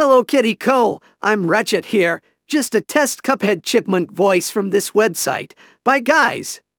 Hello, Kitty Co. I'm Ratchet here. Just a test Cuphead chipmunk voice from this website. By guys.